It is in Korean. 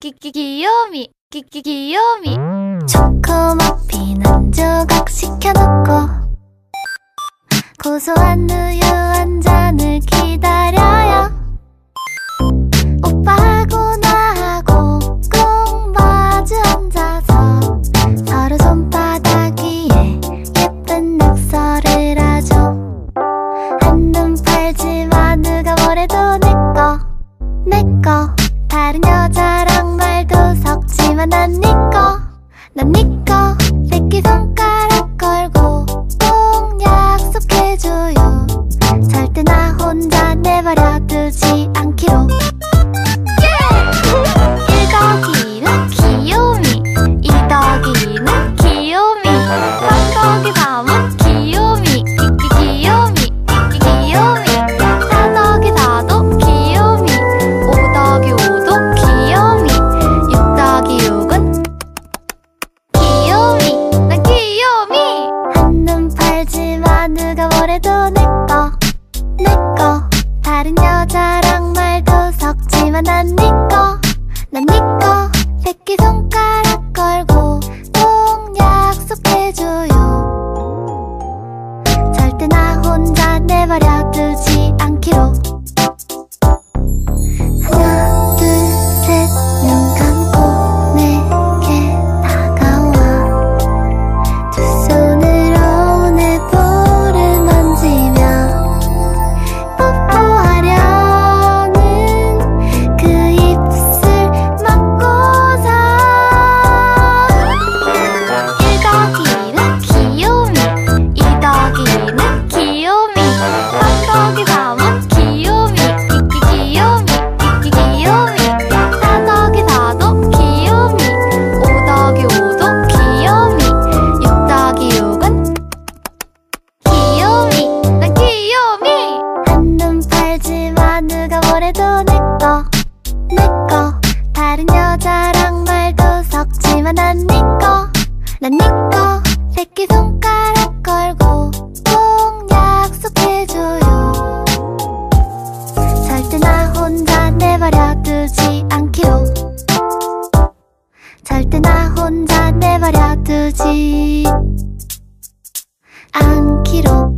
끼끼 귀요미 끼끼 귀요미 초코머핀 한 조각 시켜놓고 고소한 우유 한 잔을 기다려요. 오빠하고 나하고 꼭 마주 앉아서 서로 손바닥 위에 예쁜 낙서를 하죠 한눈 팔지마. 누가 뭐래도 내꺼 내꺼 다른 여자랑 말도 섞지만 난 니꺼 난 니꺼 새끼손 여자랑 말도 섞지만 난 니꺼 난 니꺼. 새끼손가락 걸고 꼭 약속해줘요. 절대 나 혼자 내버려 두지 않기로. 절대 나 혼자 내버려 두지 않기로